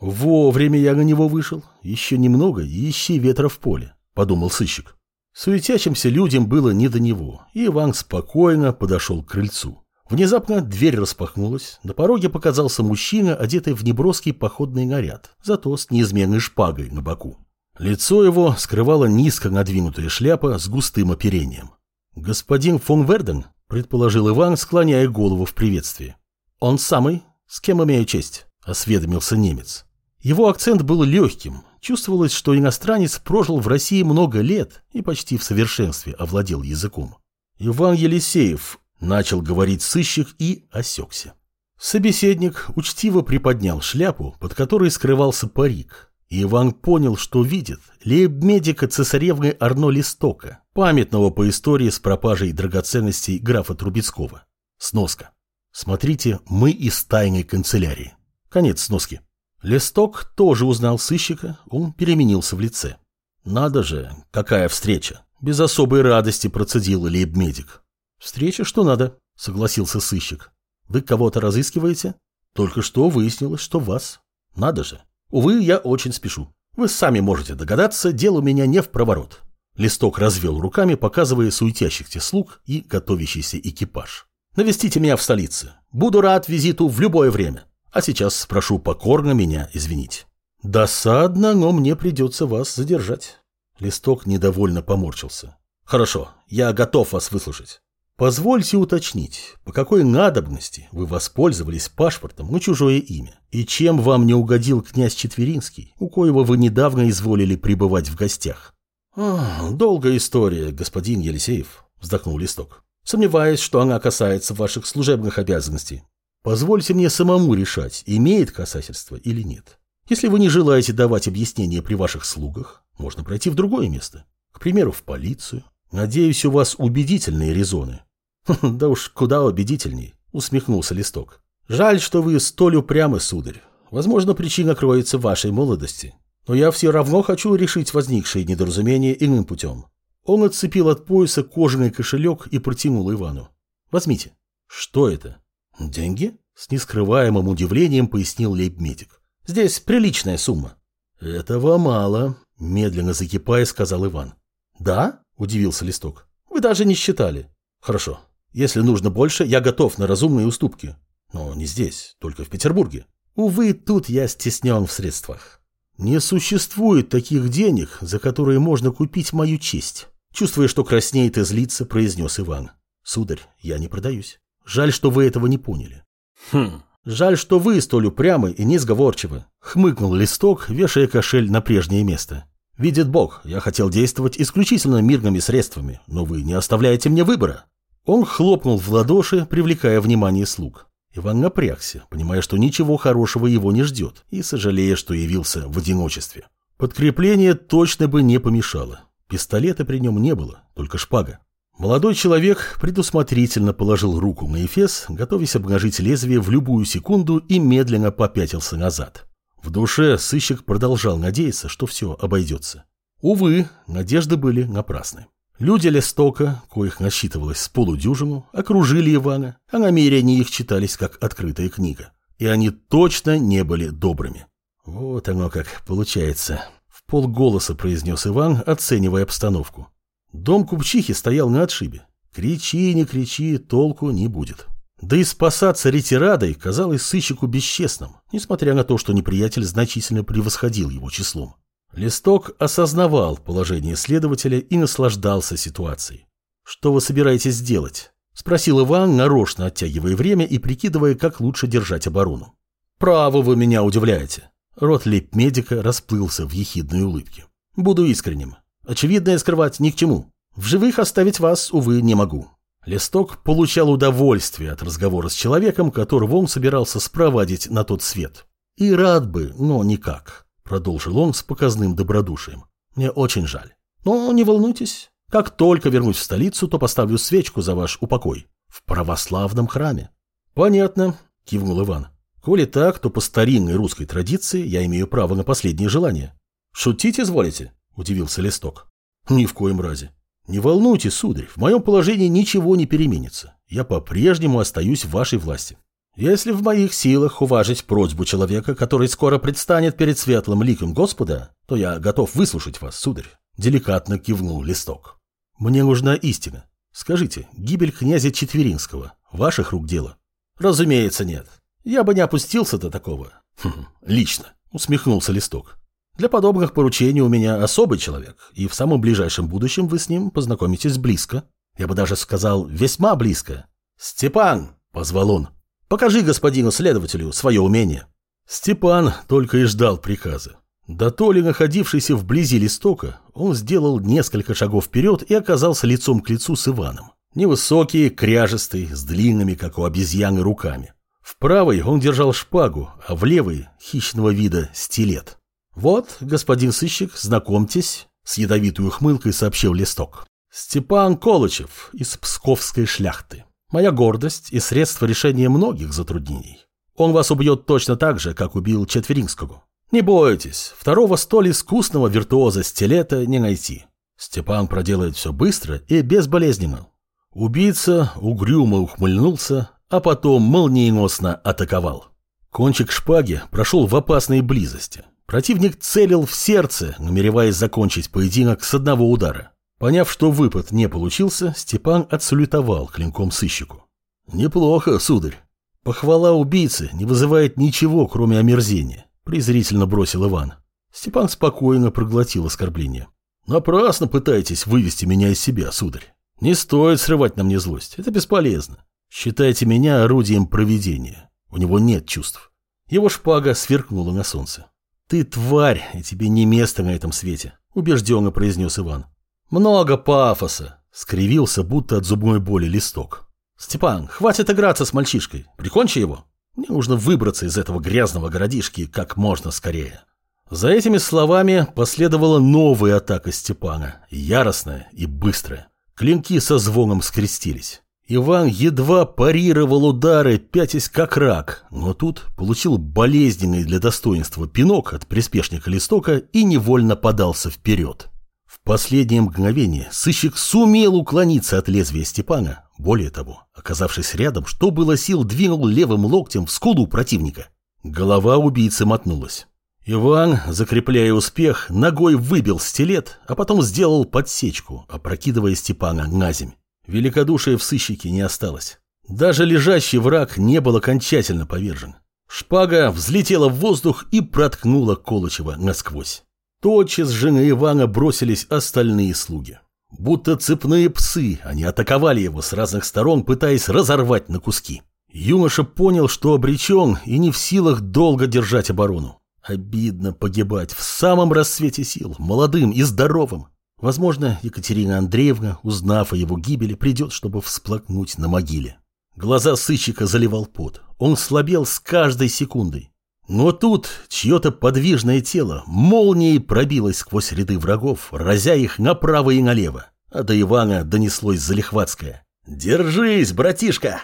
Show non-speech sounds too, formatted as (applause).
Вовремя я на него вышел. Еще немного и ищи ветра в поле, подумал сыщик. Суетящимся людям было не до него, и Иван спокойно подошел к крыльцу. Внезапно дверь распахнулась, на пороге показался мужчина, одетый в неброский походный наряд, зато с неизменной шпагой на боку. Лицо его скрывала низко надвинутая шляпа с густым оперением. «Господин фон Верден?» – предположил Иван, склоняя голову в приветствии. «Он самый? С кем имею честь?» – осведомился немец. Его акцент был легким, чувствовалось, что иностранец прожил в России много лет и почти в совершенстве овладел языком. Иван Елисеев, Начал говорить сыщик и осекся. Собеседник учтиво приподнял шляпу, под которой скрывался парик, и Иван понял, что видит лейб-медика цесаревны Арно Листока, памятного по истории с пропажей драгоценностей графа Трубецкого. Сноска. Смотрите, мы из тайной канцелярии. Конец сноски. Листок тоже узнал сыщика, он переменился в лице. Надо же, какая встреча. Без особой радости процедил лейб-медик. «Встреча что надо», — согласился сыщик. «Вы кого-то разыскиваете?» «Только что выяснилось, что вас. Надо же. Увы, я очень спешу. Вы сами можете догадаться, дело у меня не в проворот». Листок развел руками, показывая суетящихся слуг и готовящийся экипаж. «Навестите меня в столице. Буду рад визиту в любое время. А сейчас прошу покорно меня извинить». «Досадно, но мне придется вас задержать». Листок недовольно поморщился. «Хорошо, я готов вас выслушать. Позвольте уточнить, по какой надобности вы воспользовались паспортом на чужое имя, и чем вам не угодил князь Четверинский, у коего вы недавно изволили пребывать в гостях? долгая история, господин Елисеев, вздохнул Листок. Сомневаюсь, что она касается ваших служебных обязанностей. Позвольте мне самому решать, имеет касательство или нет. Если вы не желаете давать объяснения при ваших слугах, можно пройти в другое место. К примеру, в полицию. Надеюсь, у вас убедительные резоны. (laughs) «Да уж куда убедительней», — усмехнулся Листок. «Жаль, что вы столь упрямы, сударь. Возможно, причина кроется в вашей молодости. Но я все равно хочу решить возникшие недоразумения иным путем». Он отцепил от пояса кожаный кошелек и протянул Ивану. «Возьмите». «Что это?» «Деньги?» — с нескрываемым удивлением пояснил лейб-медик. «Здесь приличная сумма». «Этого мало», — медленно закипая, сказал Иван. «Да?» — удивился Листок. «Вы даже не считали». «Хорошо, если нужно больше, я готов на разумные уступки. Но не здесь, только в Петербурге. Увы, тут я стеснен в средствах. Не существует таких денег, за которые можно купить мою честь. Чувствуя, что краснеет и злится, произнес Иван. Сударь, я не продаюсь. Жаль, что вы этого не поняли. Хм, жаль, что вы столь упрямы и несговорчивы. Хмыкнул листок, вешая кошель на прежнее место. Видит Бог, я хотел действовать исключительно мирными средствами, но вы не оставляете мне выбора. Он хлопнул в ладоши, привлекая внимание слуг. Иван напрягся, понимая, что ничего хорошего его не ждет, и сожалея, что явился в одиночестве. Подкрепление точно бы не помешало. Пистолета при нем не было, только шпага. Молодой человек предусмотрительно положил руку на эфес, готовясь обнажить лезвие в любую секунду и медленно попятился назад. В душе сыщик продолжал надеяться, что все обойдется. Увы, надежды были напрасны. Люди Лестока, коих насчитывалось с полудюжину, окружили Ивана, а намерения их читались как открытая книга. И они точно не были добрыми. Вот оно как получается. В полголоса произнес Иван, оценивая обстановку. Дом купчихи стоял на отшибе. Кричи, не кричи, толку не будет. Да и спасаться ретирадой казалось сыщику бесчестным, несмотря на то, что неприятель значительно превосходил его числом. Листок осознавал положение следователя и наслаждался ситуацией. «Что вы собираетесь сделать?» – спросил Иван, нарочно оттягивая время и прикидывая, как лучше держать оборону. «Право вы меня удивляете». Рот лейб-медика расплылся в ехидной улыбке. «Буду искренним. Очевидное скрывать ни к чему. В живых оставить вас, увы, не могу». Листок получал удовольствие от разговора с человеком, которого он собирался спровадить на тот свет. И рад бы, но никак. Продолжил он с показным добродушием. Мне очень жаль. Но не волнуйтесь. Как только вернусь в столицу, то поставлю свечку за ваш упокой. В православном храме. Понятно, кивнул Иван. Коли так, то по старинной русской традиции я имею право на последнее желание. Шутить изволите? Удивился Листок. Ни в коем разе. Не волнуйтесь, сударь, в моем положении ничего не переменится. Я по-прежнему остаюсь в вашей власти. Если в моих силах уважить просьбу человека, который скоро предстанет перед светлым ликом Господа, то я готов выслушать вас, сударь. Деликатно кивнул листок. Мне нужна истина. Скажите, гибель князя Четверинского ваших рук дело? Разумеется, нет. Я бы не опустился до такого. Хм, лично, усмехнулся листок. Для подобных поручений у меня особый человек, и в самом ближайшем будущем вы с ним познакомитесь близко. Я бы даже сказал, весьма близко. «Степан!» — позвал он. «Покажи господину следователю свое умение». Степан только и ждал приказа. Да то ли находившийся вблизи листока, он сделал несколько шагов вперед и оказался лицом к лицу с Иваном. Невысокий, кряжестый, с длинными, как у обезьяны, руками. В правой он держал шпагу, а в левой – хищного вида стилет. «Вот, господин сыщик, знакомьтесь», – с ядовитой ухмылкой сообщил листок. «Степан Колычев из Псковской шляхты. Моя гордость и средство решения многих затруднений. Он вас убьет точно так же, как убил Четверинского. Не бойтесь, второго столь искусного виртуоза стилета не найти. Степан проделает все быстро и безболезненно. Убийца угрюмо ухмыльнулся, а потом молниеносно атаковал. Кончик шпаги прошел в опасной близости. Противник целил в сердце, намереваясь закончить поединок с одного удара. Поняв, что выпад не получился, Степан отсалютовал клинком сыщику. «Неплохо, сударь. Похвала убийцы не вызывает ничего, кроме омерзения презрительно бросил Иван. Степан спокойно проглотил оскорбление. Напрасно пытаетесь вывести меня из себя, сударь. Не стоит срывать на мне злость, это бесполезно. Считайте меня орудием проведения. У него нет чувств. Его шпага сверкнула на солнце. «Ты тварь, и тебе не место на этом свете», — убежденно произнес Иван. «Много пафоса», — скривился, будто от зубной боли листок. «Степан, хватит играться с мальчишкой. Прикончи его». Мне нужно выбраться из этого грязного городишки как можно скорее. За этими словами последовала новая атака Степана, яростная и быстрая. Клинки со звоном скрестились. Иван едва парировал удары, пятясь как рак, но тут получил болезненный для достоинства пинок от приспешника листока и невольно подался вперед. В последнее мгновение сыщик сумел уклониться от лезвия Степана, более того, оказавшись рядом, что было сил, двинул левым локтем в скулу противника. Голова убийцы мотнулась. Иван, закрепляя успех, ногой выбил стилет, а потом сделал подсечку, опрокидывая Степана на земь. Великодушия в сыщике не осталось. Даже лежащий враг не был окончательно повержен. Шпага взлетела в воздух и проткнула Колычева насквозь. Тотчас же на Ивана бросились остальные слуги. Будто цепные псы, они атаковали его с разных сторон, пытаясь разорвать на куски. Юноша понял, что обречен и не в силах долго держать оборону. Обидно погибать в самом расцвете сил, молодым и здоровым. Возможно, Екатерина Андреевна, узнав о его гибели, придет, чтобы всплакнуть на могиле. Глаза сыщика заливал пот. Он слабел с каждой секундой. Но тут чье-то подвижное тело молнией пробилось сквозь ряды врагов, разя их направо и налево. А до Ивана донеслось залихватское. «Держись, братишка!»